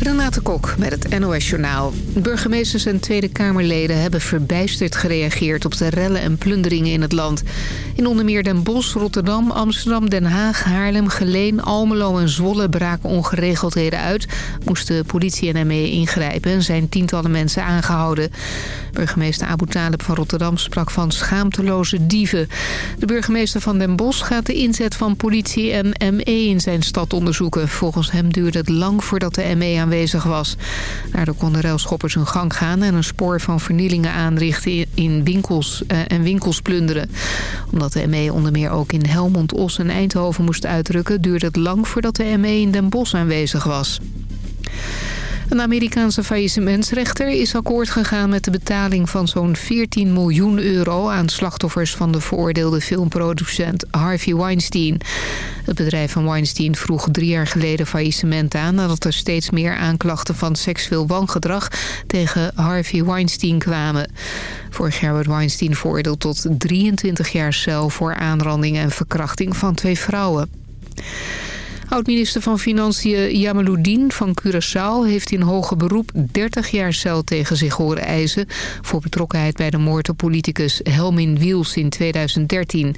Renate Kok met het NOS Journaal. Burgemeesters en Tweede Kamerleden hebben verbijsterd gereageerd... op de rellen en plunderingen in het land. In onder meer Den Bosch, Rotterdam, Amsterdam, Den Haag, Haarlem... Geleen, Almelo en Zwolle braken ongeregeldheden uit. Moesten politie en ME ingrijpen en zijn tientallen mensen aangehouden. Burgemeester Abu Talib van Rotterdam sprak van schaamteloze dieven. De burgemeester van Den Bosch gaat de inzet van politie en ME in zijn stad onderzoeken. Volgens hem duurde het lang voordat de ME aanwezig was. Daardoor konden railschoppers hun gang gaan en een spoor van vernielingen aanrichten in winkels eh, en winkels plunderen. Omdat de ME onder meer ook in Helmond, Os en Eindhoven moest uitrukken... duurde het lang voordat de ME in Den Bosch aanwezig was. Een Amerikaanse faillissementsrechter is akkoord gegaan met de betaling van zo'n 14 miljoen euro aan slachtoffers van de veroordeelde filmproducent Harvey Weinstein. Het bedrijf van Weinstein vroeg drie jaar geleden faillissement aan nadat er steeds meer aanklachten van seksueel wangedrag tegen Harvey Weinstein kwamen. Vorig jaar werd Weinstein veroordeeld tot 23 jaar cel voor aanranding en verkrachting van twee vrouwen. Oud-minister van Financiën Jamaluddin van Curaçao heeft in hoger beroep 30 jaar cel tegen zich horen eisen... voor betrokkenheid bij de moord op politicus Helmin Wiels in 2013.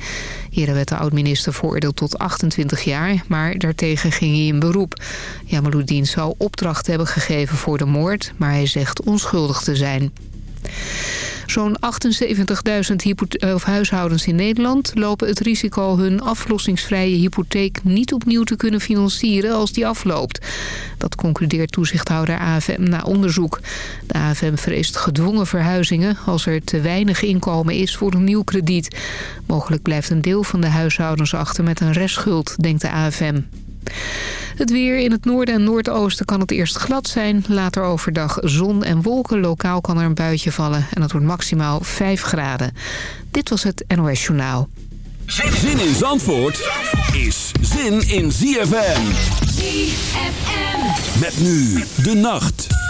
Eerder werd de oud-minister veroordeeld tot 28 jaar, maar daartegen ging hij in beroep. Jamaluddin zou opdracht hebben gegeven voor de moord, maar hij zegt onschuldig te zijn. Zo'n 78.000 huishoudens in Nederland lopen het risico hun aflossingsvrije hypotheek niet opnieuw te kunnen financieren als die afloopt. Dat concludeert toezichthouder AFM na onderzoek. De AFM vreest gedwongen verhuizingen als er te weinig inkomen is voor een nieuw krediet. Mogelijk blijft een deel van de huishoudens achter met een restschuld, denkt de AFM. Het weer in het noorden en noordoosten kan het eerst glad zijn. Later overdag zon en wolken. Lokaal kan er een buitje vallen. En het wordt maximaal 5 graden. Dit was het NOS Journaal. Zin in Zandvoort is zin in ZFM. ZFM. Met nu de nacht.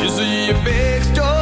Así eso big for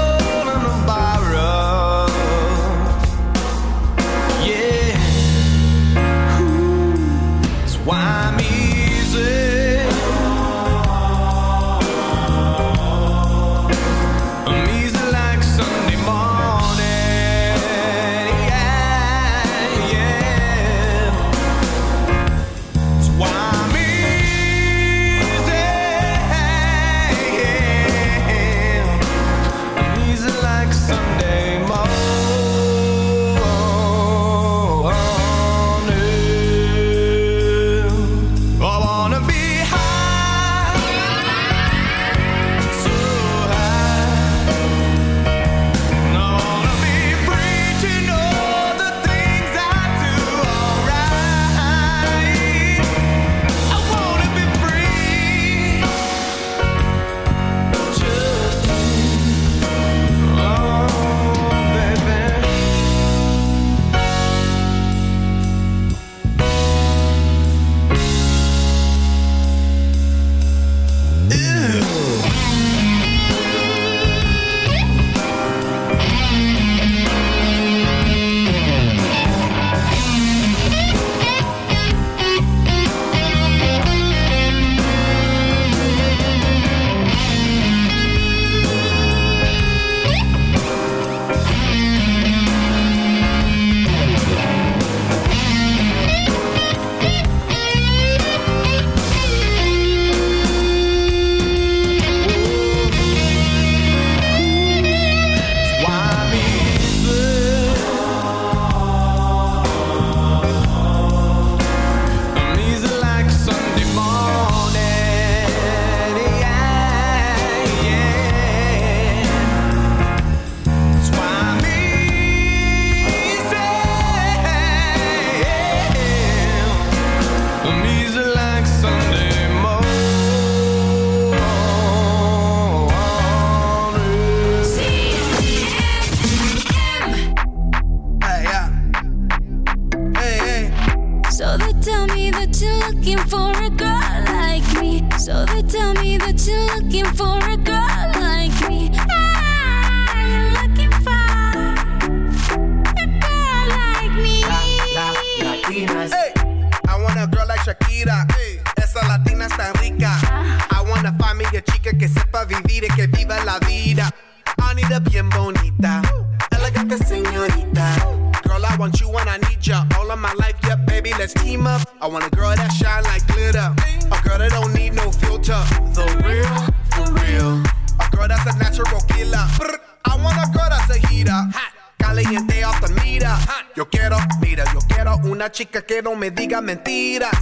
a girl like me.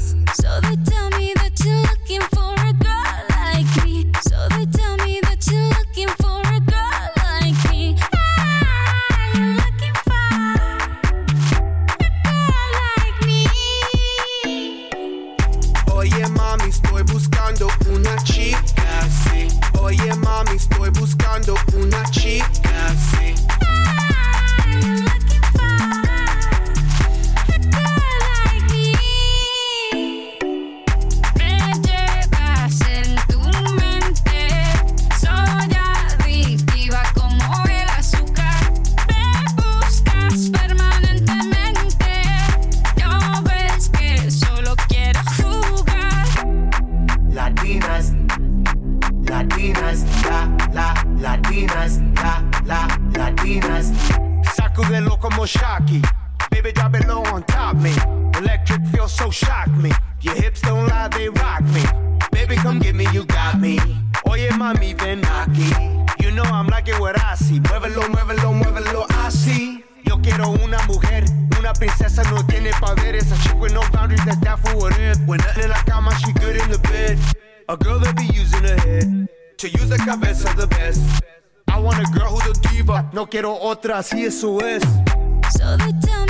Ah, you're looking for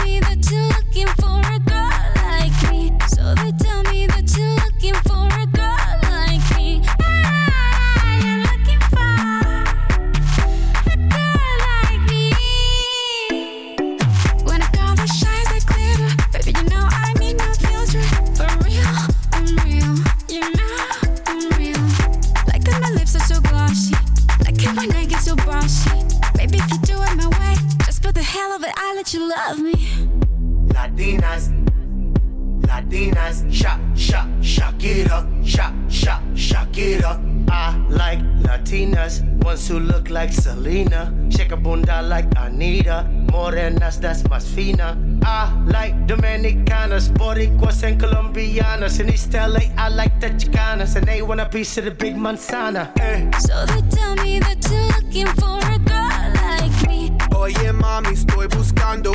beach to the big Montana. Hey. Eh. So they tell me that you're looking for a girl like me. Oh Oye, mami, estoy buscando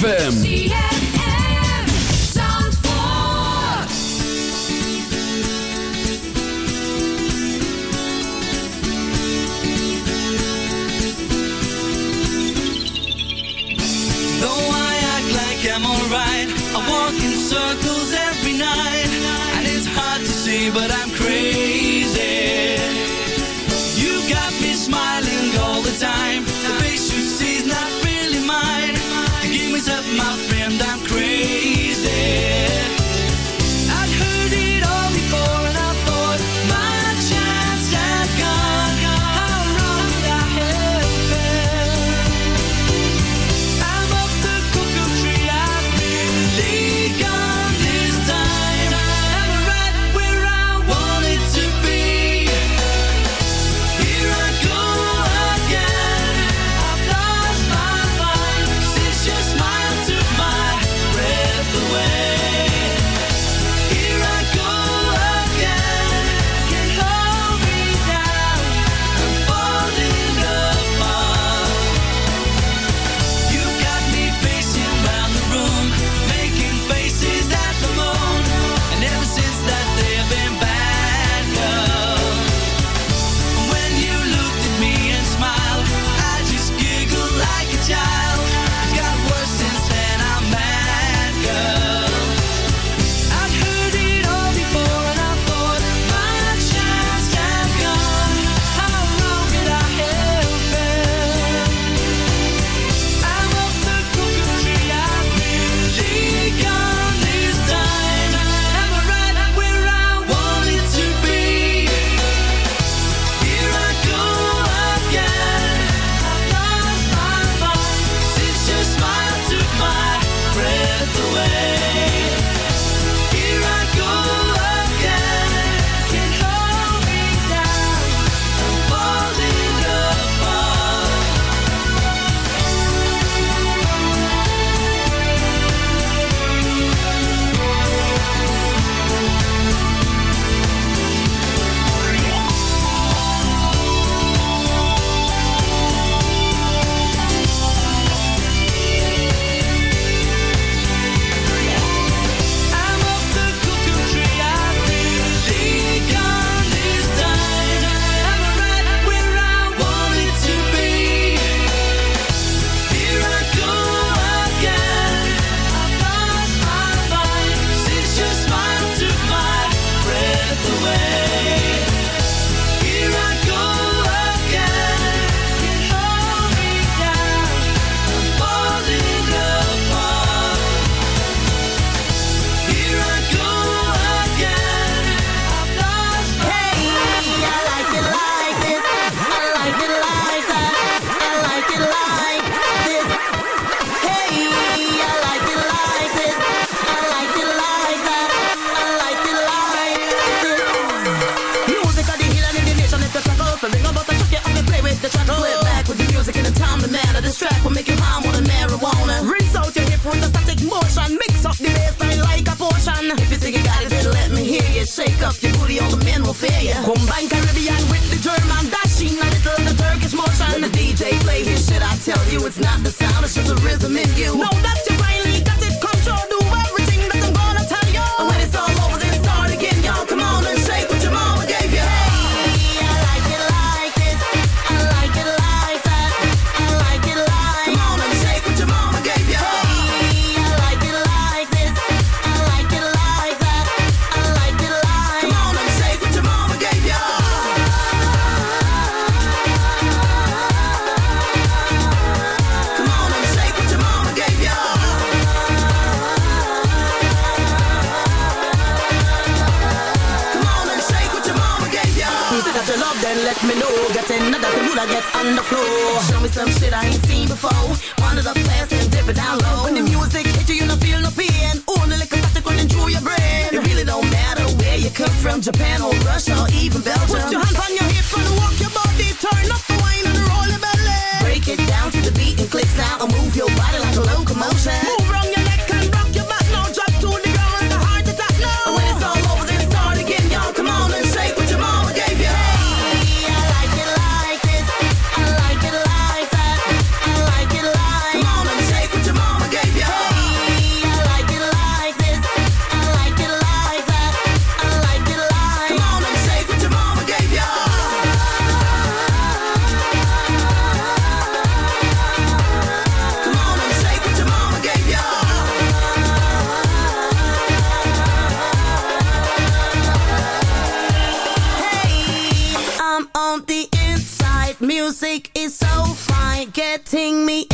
ZFM. buffet, yeah. Combine Caribbean with the German dashing, a little the Turkish motion. When the DJ plays you, should I tell you it's not the sound, it's just the rhythm in you. No, that's I get on the floor. Show me some shit I ain't seen before. One of the fast and dip it down low. When the music hits you, you don't feel no pain. Only and the liquor starts running through your brain. It really don't matter where you come from, Japan or Russia or even Belgium. Put your hands on your music is so fine, getting me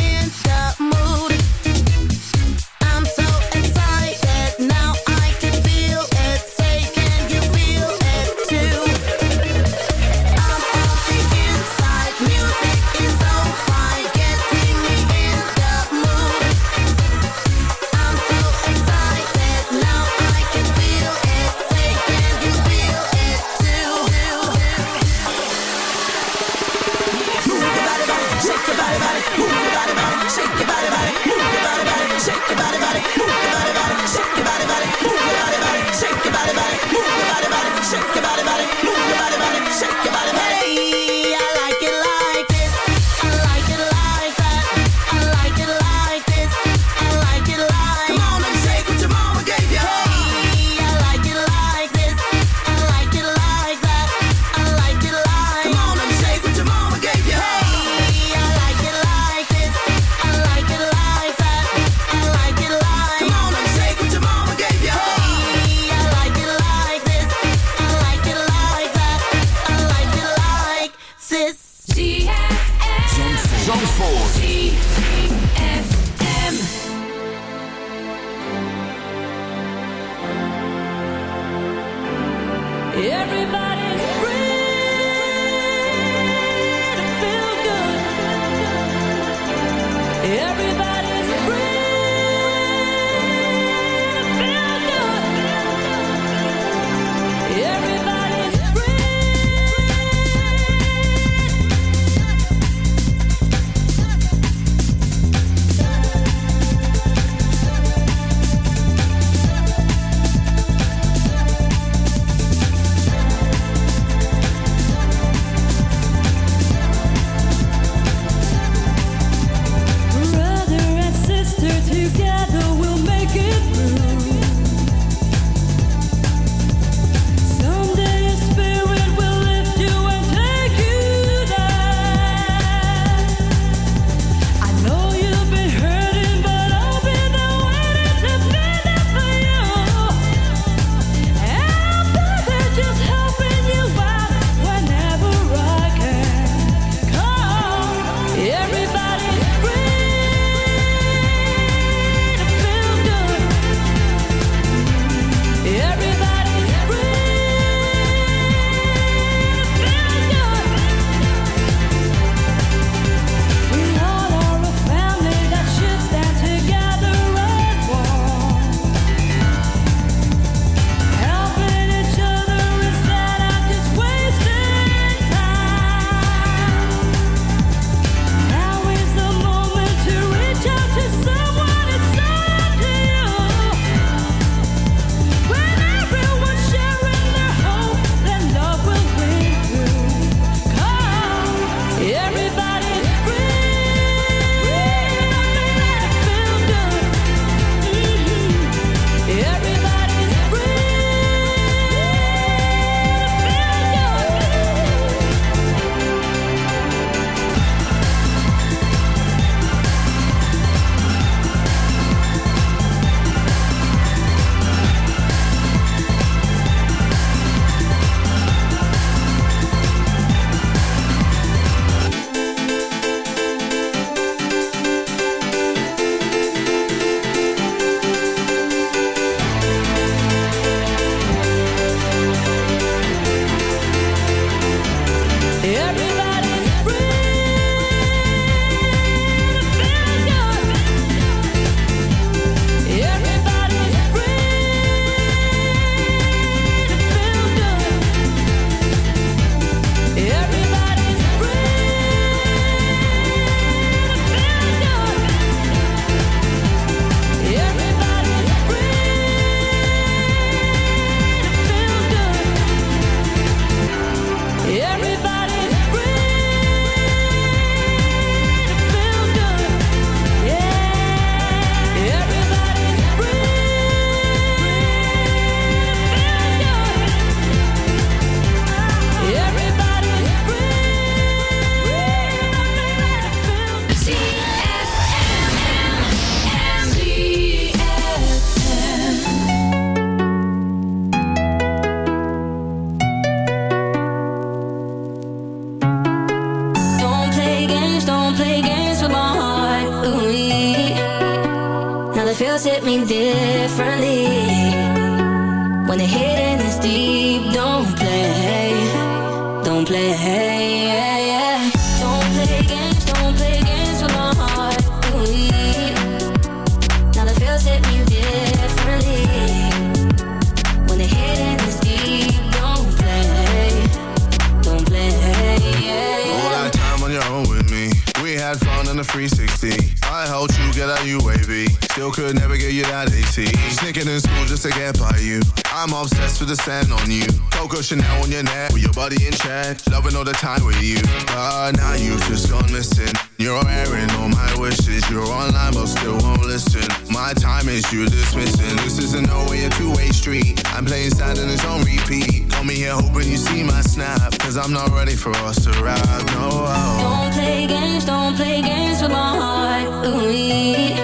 We had fun in the 360. I helped you get out UAV. Still could never get you that AT. Sneaking in school just to get by you. I'm obsessed with the sand on you. Coco Chanel on your neck with your body in check. Loving all the time with you. But now you've just gone missing. You're airing all my wishes. You're online but still won't listen. My time is you dismissing. This is a no way a two-way street. I'm playing sad and it's on repeat. Call me here hoping you see my snap. Cause I'm not ready for us to ride. No. Don't play games, don't play games with my heart. Ooh,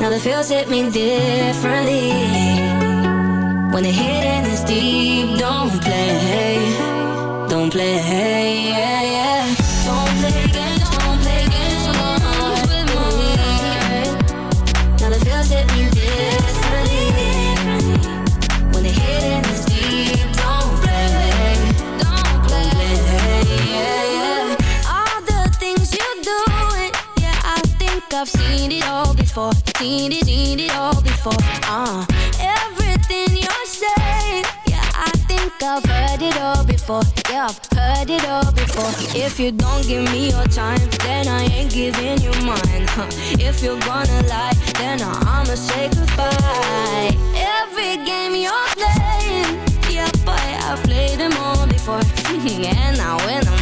now the feels hit me differently. When the hitting is deep, don't play, don't play. Yeah, yeah. Before. Seen it, seen it all before. Uh, everything you're saying, yeah, I think I've heard it all before. Yeah, I've heard it all before. If you don't give me your time, then I ain't giving you mine. Huh. If you're gonna lie, then I'ma say goodbye. Every game you're playing, yeah, boy, I've played them all before, and I win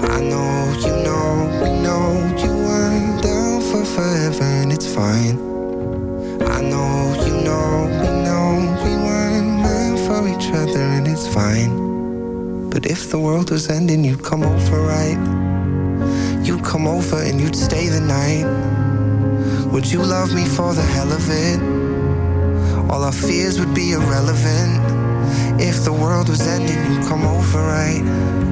I know you know we know you weren't down for forever, and it's fine. I know you know we know we weren't meant for each other and it's fine. But if the world was ending, you'd come over, right? You'd come over and you'd stay the night. Would you love me for the hell of it? All our fears would be irrelevant. If the world was ending, you'd come over, right?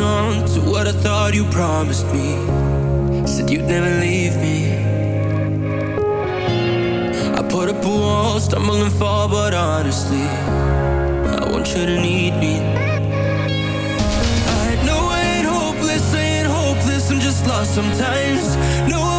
holding on to what I thought you promised me. Said you'd never leave me. I put up a wall, stumble and fall, but honestly, I want you to need me. I know I ain't hopeless, I ain't hopeless, I'm just lost sometimes. No,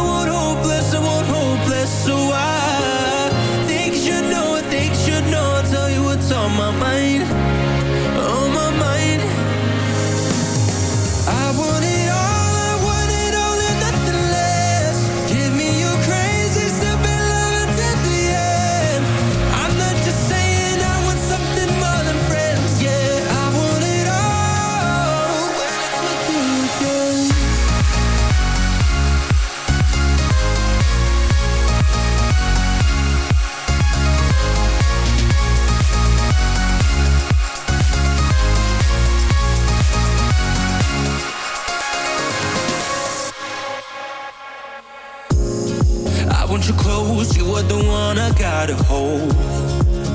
gotta hold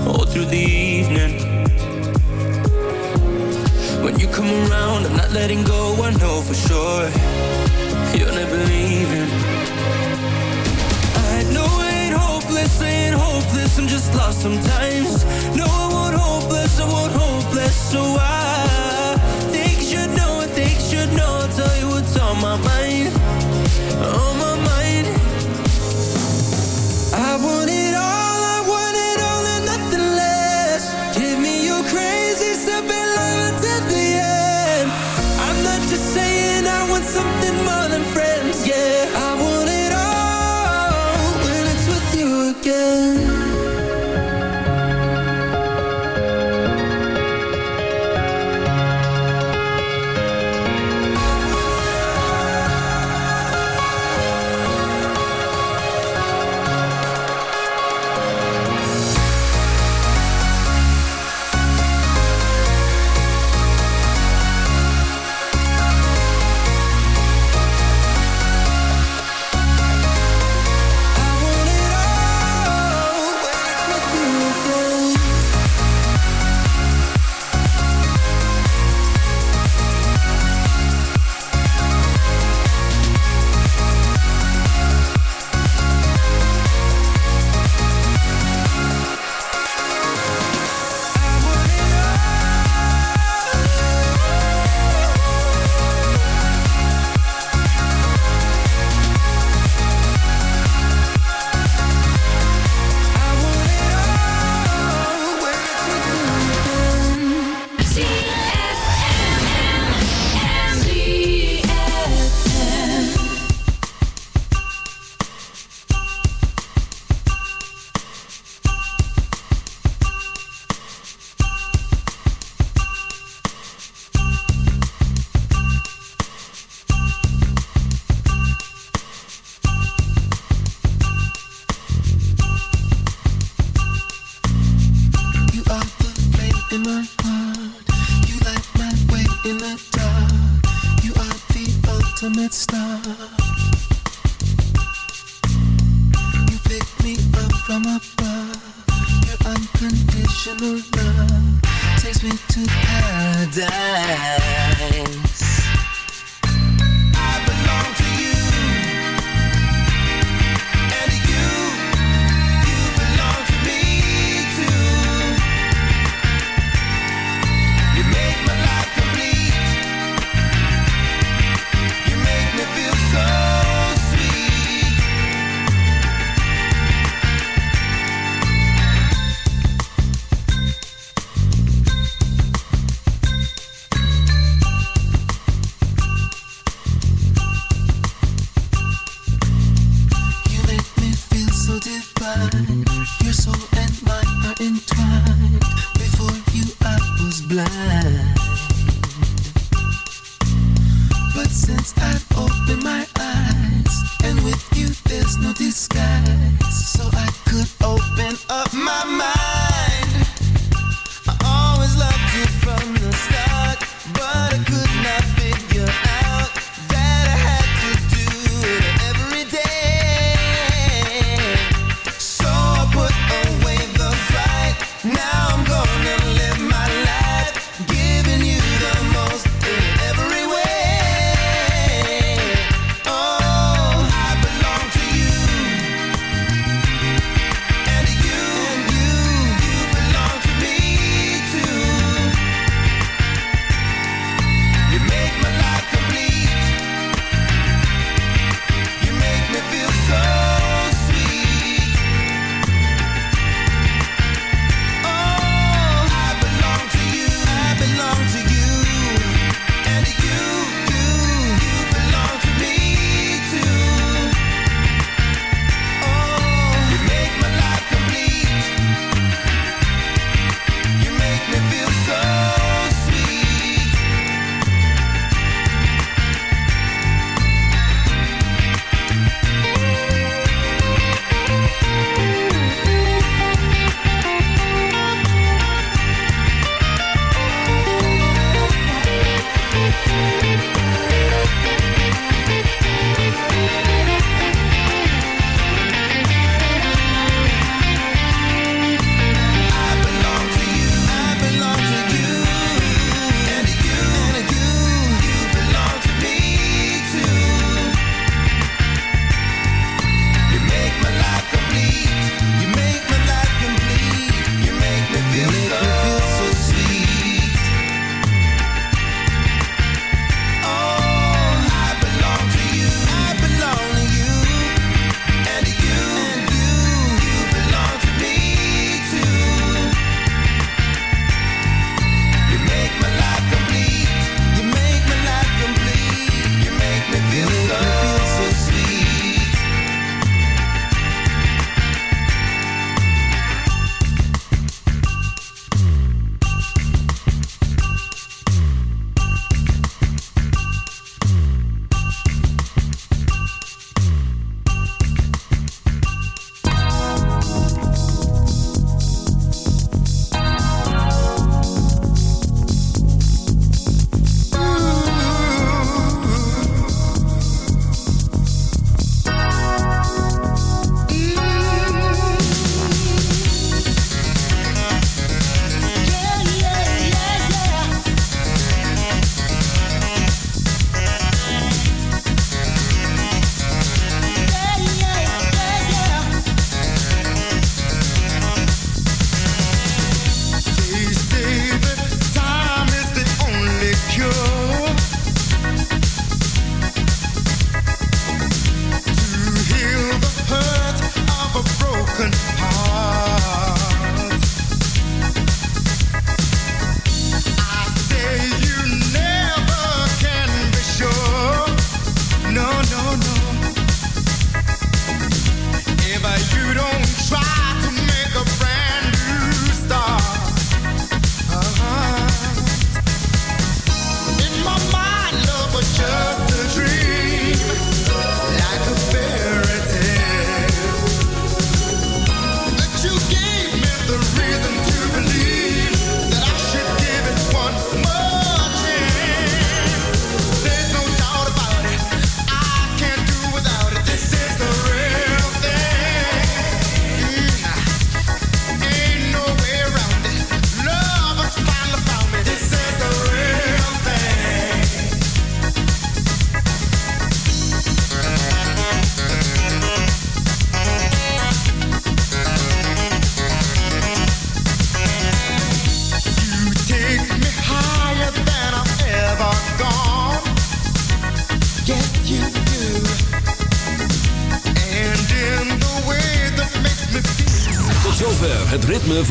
all through the evening. When you come around, I'm not letting go, I know for sure you're never leaving. I know I ain't hopeless, ain't hopeless, I'm just lost sometimes. No, I won't hopeless, I won't hopeless, so I think you should know, I think you should know, I'll tell you what's on my mind, on my mind. Again.